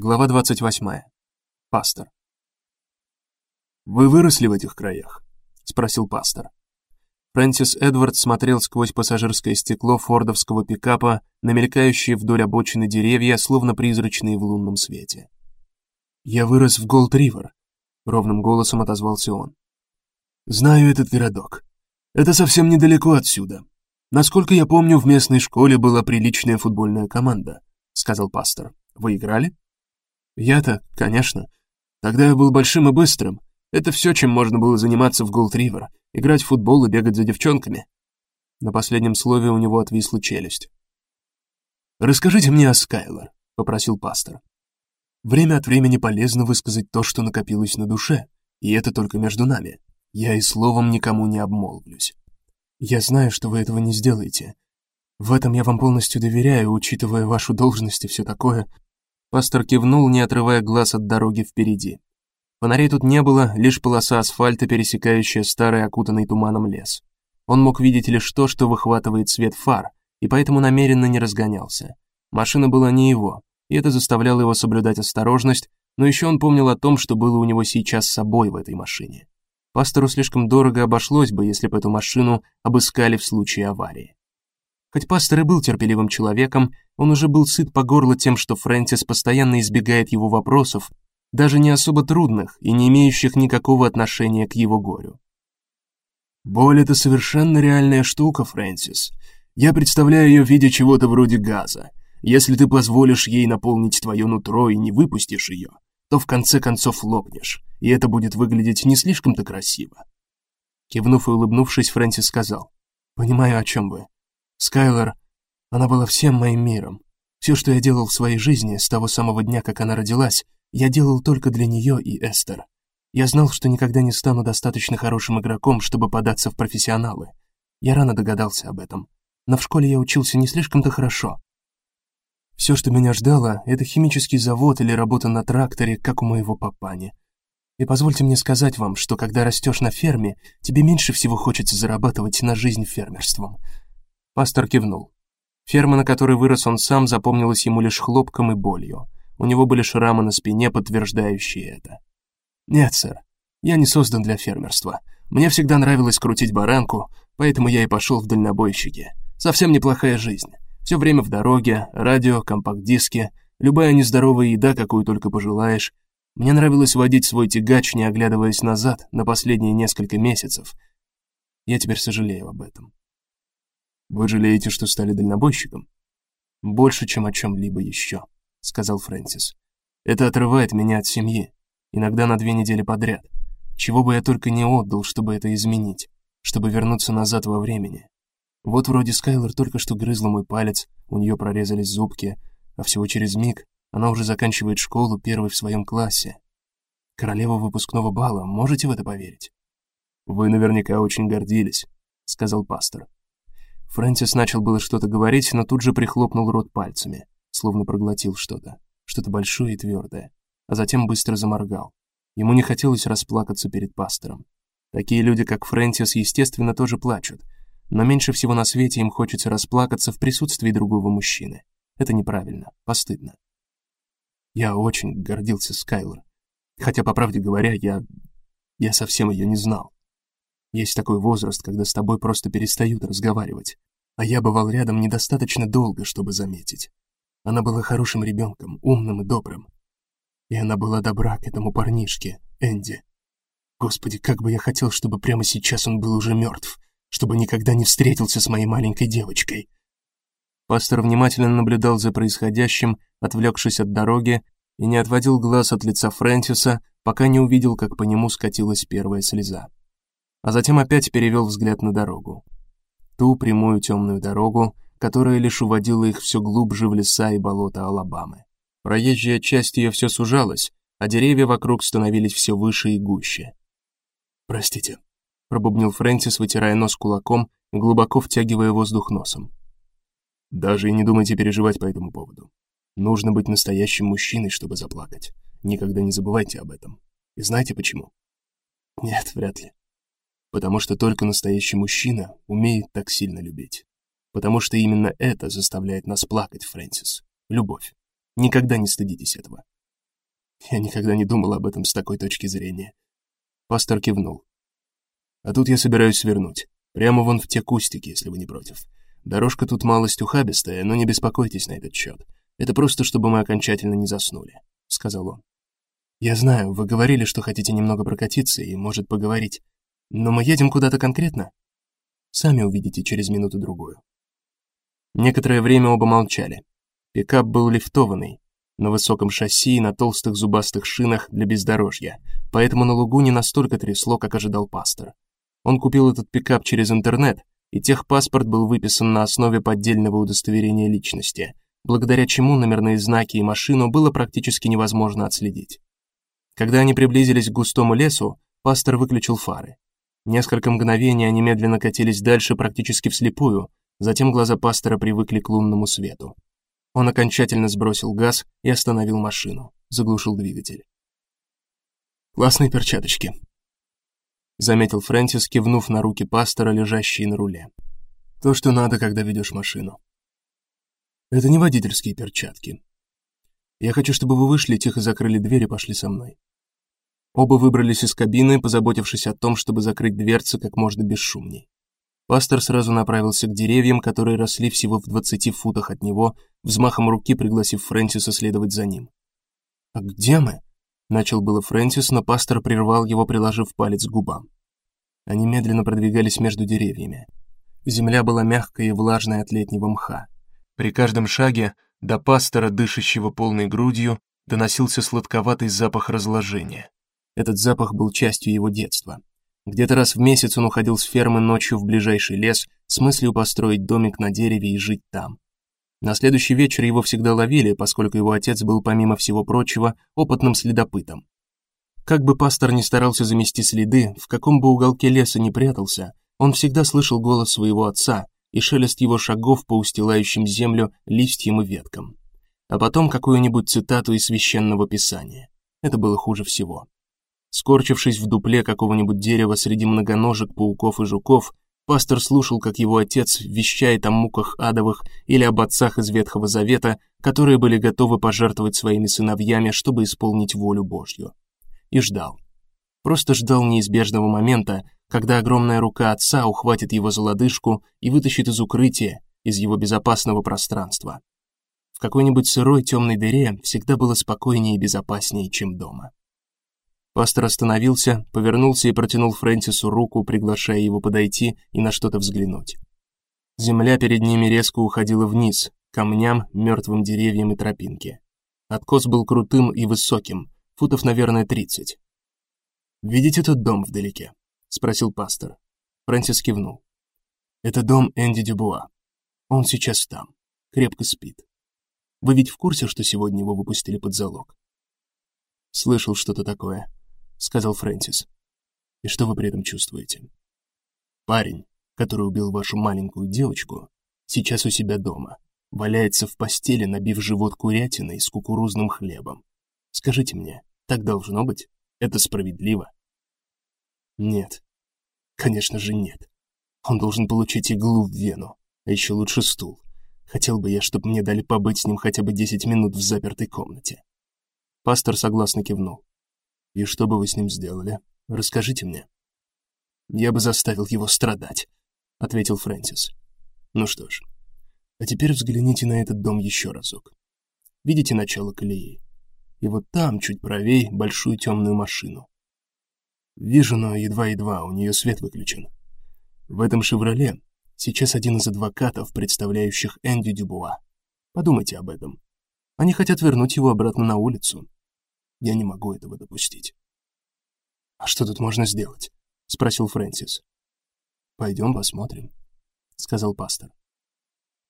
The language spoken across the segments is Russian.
Глава 28. Пастор. Вы выросли в этих краях? спросил пастор. Фрэнсис Эдвард смотрел сквозь пассажирское стекло фордовского пикапа на мелькающие вдоль обочины деревья, словно призрачные в лунном свете. Я вырос в Голд-Ривер, ровным голосом отозвался он. Знаю этот городок. Это совсем недалеко отсюда. Насколько я помню, в местной школе была приличная футбольная команда, сказал пастор. Вы играли? Я-то, конечно. Тогда я был большим и быстрым. Это все, чем можно было заниматься в Голд-Ривер. Играть в футбол и бегать за девчонками. На последнем слове у него отвисла челюсть. «Расскажите мне о Скайлар», — попросил пастор. «Время от времени полезно высказать то, что накопилось на душе, и это только между нами. Я и словом никому не обмолвлюсь. Я знаю, что вы этого не сделаете. В этом я вам полностью доверяю, учитывая вашу должность и все такое, Пастор кивнул, не отрывая глаз от дороги впереди. Фонарей тут не было, лишь полоса асфальта, пересекающая старый окутанный туманом лес. Он мог видеть лишь то, что выхватывает свет фар, и поэтому намеренно не разгонялся. Машина была не его, и это заставляло его соблюдать осторожность, но еще он помнил о том, что было у него сейчас с собой в этой машине. Пастору слишком дорого обошлось бы, если бы эту машину обыскали в случае аварии. Хоть пастор и был терпеливым человеком, он уже был сыт по горло тем, что Фрэнсис постоянно избегает его вопросов, даже не особо трудных и не имеющих никакого отношения к его горю. Боль это совершенно реальная штука, Фрэнсис. Я представляю ее в виде чего-то вроде газа. Если ты позволишь ей наполнить твое нутро и не выпустишь ее, то в конце концов лопнешь, и это будет выглядеть не слишком-то красиво. Кивнув и улыбнувшись, Фрэнсис сказал: "Понимаю, о чем вы. Скайлор, она была всем моим миром. Все, что я делал в своей жизни с того самого дня, как она родилась, я делал только для нее и Эстер. Я знал, что никогда не стану достаточно хорошим игроком, чтобы податься в профессионалы. Я рано догадался об этом. Но в школе я учился не слишком-то хорошо. Все, что меня ждало, это химический завод или работа на тракторе, как у моего папани. И позвольте мне сказать вам, что когда растешь на ферме, тебе меньше всего хочется зарабатывать на жизнь фермерством. Пастор кивнул. Ферма, на которой вырос он сам, запомнилась ему лишь хлопком и болью. У него были шрамы на спине, подтверждающие это. Нет, сэр. Я не создан для фермерства. Мне всегда нравилось крутить баранку, поэтому я и пошел в дальнобойщики. Совсем неплохая жизнь. Все время в дороге, радио, компакт-диски, любая нездоровая еда, какую только пожелаешь. Мне нравилось водить свой тягач, не оглядываясь назад, на последние несколько месяцев. Я теперь сожалею об этом. Вы жалеете, что стали дальнобойщиком? Больше, чем о чем либо еще, сказал Фрэнсис. Это отрывает меня от семьи, иногда на две недели подряд. Чего бы я только не отдал, чтобы это изменить, чтобы вернуться назад во времени. Вот вроде Скайлер только что грызла мой палец, у нее прорезались зубки, а всего через миг она уже заканчивает школу первой в своем классе. Королева выпускного бала, можете в это поверить? Вы наверняка очень гордились, сказал пастор. Фрэнсис начал было что-то говорить, но тут же прихлопнул рот пальцами, словно проглотил что-то, что-то большое и твердое, а затем быстро заморгал. Ему не хотелось расплакаться перед пастором. Такие люди, как Фрэнсис, естественно, тоже плачут, но меньше всего на свете им хочется расплакаться в присутствии другого мужчины. Это неправильно, постыдно. Я очень гордился Скайлор, хотя по правде говоря, я я совсем ее не знал. Есть такой возраст, когда с тобой просто перестают разговаривать. А я бывал рядом недостаточно долго, чтобы заметить. Она была хорошим ребенком, умным и добрым. И она была добра к этому парнишке, Энди. Господи, как бы я хотел, чтобы прямо сейчас он был уже мертв, чтобы никогда не встретился с моей маленькой девочкой. Пастор внимательно наблюдал за происходящим, отвлекшись от дороги, и не отводил глаз от лица Фрэнсиса, пока не увидел, как по нему скатилась первая слеза а затем опять перевел взгляд на дорогу. Ту прямую темную дорогу, которая лишь уводила их все глубже в леса и болота Алабамы. Проезжая часть ее все сужалась, а деревья вокруг становились все выше и гуще. "Простите", пробубнил Фрэнсис, вытирая нос кулаком глубоко втягивая воздух носом. Даже и не думайте переживать по этому поводу. Нужно быть настоящим мужчиной, чтобы заплакать. Никогда не забывайте об этом. И знаете почему? Нет, вряд ли. Потому что только настоящий мужчина умеет так сильно любить. Потому что именно это заставляет нас плакать, Фрэнсис. Любовь. Никогда не стыдитесь этого. Я никогда не думал об этом с такой точки зрения. Пастор кивнул. А тут я собираюсь свернуть. Прямо вон в те кустики, если вы не против. Дорожка тут малость ухабистая, но не беспокойтесь на этот счет. Это просто, чтобы мы окончательно не заснули, сказал он. Я знаю, вы говорили, что хотите немного прокатиться и, может, поговорить. Но мы едем куда-то конкретно? Сами увидите через минуту-другую. Некоторое время оба молчали. Пикап был лифтованный, на высоком шасси и на толстых зубастых шинах для бездорожья, поэтому на лугу не настолько трясло, как ожидал пастор. Он купил этот пикап через интернет, и техпаспорт был выписан на основе поддельного удостоверения личности, благодаря чему номерные знаки и машину было практически невозможно отследить. Когда они приблизились к густому лесу, пастор выключил фары. Несколько мгновений они медленно катились дальше практически вслепую, затем глаза пастора привыкли к лунному свету. Он окончательно сбросил газ и остановил машину, заглушил двигатель. Классные перчаточки, заметил Фрэнсис, кивнув на руки пастора, лежащие на руле. То, что надо, когда ведешь машину. Это не водительские перчатки. Я хочу, чтобы вы вышли, тихо закрыли дверь и пошли со мной. Оба выбрались из кабины, позаботившись о том, чтобы закрыть дверцы как можно бесшумней. Пастор сразу направился к деревьям, которые росли всего в двадцати футах от него, взмахом руки пригласив Фрэнсиса следовать за ним. "А где мы?" начал было Фрэнсис, но пастор прервал его, приложив палец к губам. Они медленно продвигались между деревьями. Земля была мягкая и влажная от летнего мха. При каждом шаге до пастора, дышащего полной грудью, доносился сладковатый запах разложения. Этот запах был частью его детства. Где-то раз в месяц он уходил с фермы ночью в ближайший лес с мыслью построить домик на дереве и жить там. На следующий вечер его всегда ловили, поскольку его отец был помимо всего прочего опытным следопытом. Как бы пастор ни старался замести следы, в каком бы уголке леса ни прятался, он всегда слышал голос своего отца и шелест его шагов по устилающим землю листьям и веткам. А потом какую-нибудь цитату из священного писания. Это было хуже всего. Скорчившись в дупле какого-нибудь дерева среди многоножек, пауков и жуков, пастор слушал, как его отец вещает о муках адовых или об отцах из Ветхого Завета, которые были готовы пожертвовать своими сыновьями, чтобы исполнить волю Божью. И ждал. Просто ждал неизбежного момента, когда огромная рука отца ухватит его за лодыжку и вытащит из укрытия, из его безопасного пространства. В какой-нибудь сырой темной дыре всегда было спокойнее и безопаснее, чем дома. Пастор остановился, повернулся и протянул Фрэнсису руку, приглашая его подойти и на что-то взглянуть. Земля перед ними резко уходила вниз, к камням, мертвым деревьям и тропинке. Откос был крутым и высоким, футов, наверное, тридцать. Видите тот дом вдалеке? спросил пастор. Фрэнсис кивнул. Это дом Энди Дюбуа. Он сейчас там, крепко спит. Вы ведь в курсе, что сегодня его выпустили под залог? Слышал что-то такое сказал Фрэнсис. И что вы при этом чувствуете? Парень, который убил вашу маленькую девочку, сейчас у себя дома, валяется в постели, набив живот курятиной с кукурузным хлебом. Скажите мне, так должно быть? Это справедливо? Нет. Конечно же, нет. Он должен получить иглу в вену, а еще лучше стул. Хотел бы я, чтобы мне дали побыть с ним хотя бы 10 минут в запертой комнате. Пастор согласно кивнул. И что бы вы с ним сделали? Расскажите мне. Я бы заставил его страдать, ответил Фрэнсис. Ну что ж. А теперь взгляните на этот дом еще разок. Видите начало колеи? И вот там, чуть правее, большую темную машину. Вижу, но едва-едва, у нее свет выключен. В этом «Шевроле» сейчас один из адвокатов, представляющих Энди Дюбуа. Подумайте об этом. Они хотят вернуть его обратно на улицу. Я не могу этого допустить. А что тут можно сделать? спросил Фрэнсис. Пойдем посмотрим, сказал пастор.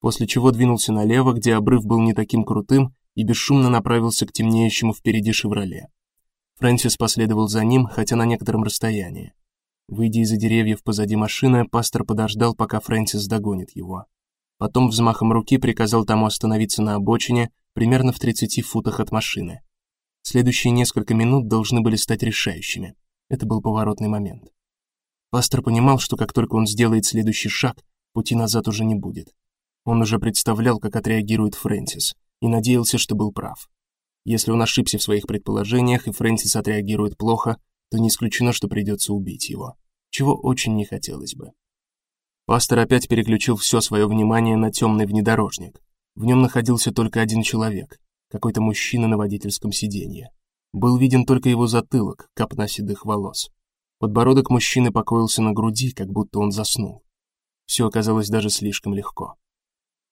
После чего двинулся налево, где обрыв был не таким крутым, и бесшумно направился к темнеющему впереди «Шевроле». Фрэнсис последовал за ним, хотя на некотором расстоянии. Выйдя из-за деревьев позади машины, пастор подождал, пока Фрэнсис догонит его. Потом взмахом руки приказал тому остановиться на обочине, примерно в 30 футах от машины. Следующие несколько минут должны были стать решающими. Это был поворотный момент. Пастор понимал, что как только он сделает следующий шаг, пути назад уже не будет. Он уже представлял, как отреагирует Фрэнсис, и надеялся, что был прав. Если он ошибся в своих предположениях и Фрэнсис отреагирует плохо, то не исключено, что придется убить его, чего очень не хотелось бы. Пастор опять переключил все свое внимание на темный внедорожник. В нем находился только один человек, какой-то мужчина на водительском сиденье. Был виден только его затылок, копна седых волос. Подбородок мужчины покоился на груди, как будто он заснул. Все оказалось даже слишком легко.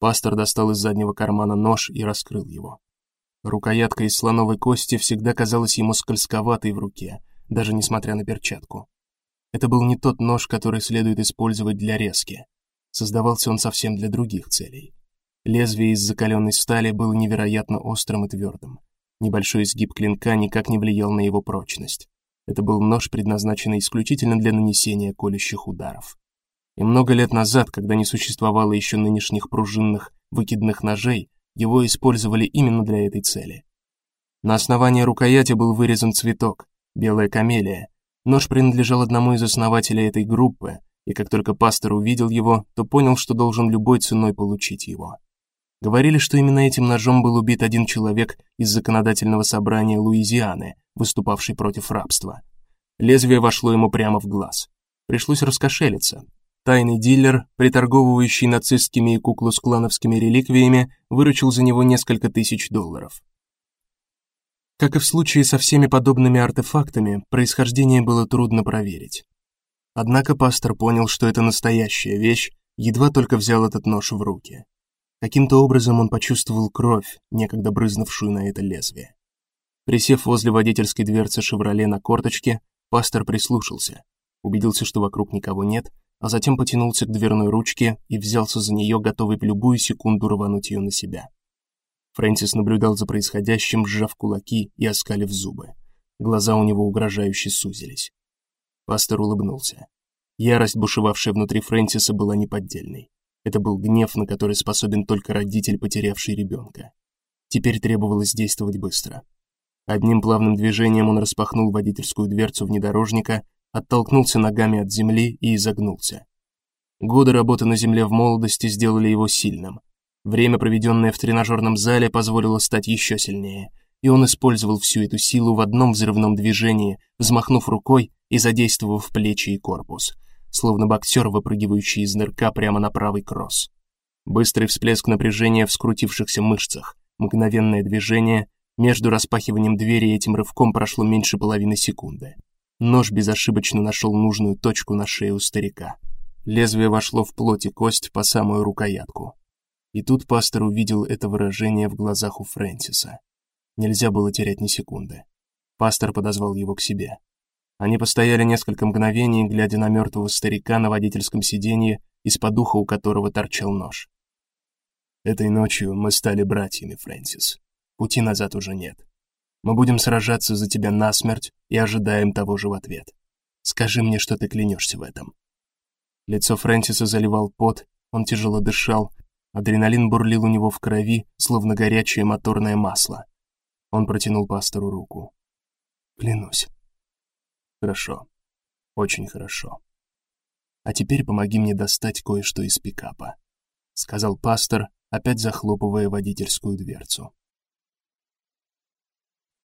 Пастор достал из заднего кармана нож и раскрыл его. Рукоятка из слоновой кости всегда казалась ему скользковатой в руке, даже несмотря на перчатку. Это был не тот нож, который следует использовать для резки. Создавался он совсем для других целей. Лезвие из закаленной стали было невероятно острым и твердым. Небольшой изгиб клинка никак не влиял на его прочность. Это был нож, предназначенный исключительно для нанесения колющих ударов. И много лет назад, когда не существовало еще нынешних пружинных выкидных ножей, его использовали именно для этой цели. На основании рукояти был вырезан цветок белая камелия. Нож принадлежал одному из основателей этой группы, и как только пастор увидел его, то понял, что должен любой ценой получить его. Говорили, что именно этим ножом был убит один человек из законодательного собрания Луизианы, выступавший против рабства. Лезвие вошло ему прямо в глаз. Пришлось раскошелиться, Тайный дилер, приторговывающий нацистскими и куклус-клановскими реликвиями, выручил за него несколько тысяч долларов. Как и в случае со всеми подобными артефактами, происхождение было трудно проверить. Однако пастор понял, что это настоящая вещь, едва только взял этот нож в руки. Каким-то образом он почувствовал кровь, некогда брызнувшую на это лезвие. Присев возле водительской дверцы «Шевроле» на корточке, пастор прислушался, убедился, что вокруг никого нет, а затем потянулся к дверной ручке и взялся за нее, готовый в любую секунду рвануть ее на себя. Фрэнсис наблюдал за происходящим, сжав кулаки и оскалив зубы. Глаза у него угрожающе сузились. Пастор улыбнулся. Ярость, бушевавшая внутри Фрэнсиса, была неподдельной. Это был гнев, на который способен только родитель, потерявший ребенка. Теперь требовалось действовать быстро. Одним плавным движением он распахнул водительскую дверцу внедорожника оттолкнулся ногами от земли и изогнулся. Годы работы на земле в молодости сделали его сильным. Время, проведенное в тренажерном зале, позволило стать еще сильнее, и он использовал всю эту силу в одном взрывном движении, взмахнув рукой и задействовав плечи и корпус, словно боксер, выпрыгивающий из нырка прямо на правый кросс. Быстрый всплеск напряжения в скрутившихся мышцах, мгновенное движение, между распахиванием двери и этим рывком прошло меньше половины секунды. Нож безошибочно нашел нужную точку на шее у старика. Лезвие вошло в плоть и кость по самую рукоятку. И тут пастор увидел это выражение в глазах у Фрэнсиса. Нельзя было терять ни секунды. Пастор подозвал его к себе. Они постояли несколько мгновений, глядя на мертвого старика на водительском сиденье, из-под уха у которого торчал нож. Этой ночью мы стали братьями, Фрэнсис. Пути назад уже нет. Мы будем сражаться за тебя насмерть и ожидаем того же в ответ. Скажи мне, что ты клянешься в этом. Лицо Фрэнсиса заливал пот, он тяжело дышал, адреналин бурлил у него в крови, словно горячее моторное масло. Он протянул пастору руку. Клянусь. Хорошо. Очень хорошо. А теперь помоги мне достать кое-что из пикапа, сказал пастор, опять захлопывая водительскую дверцу.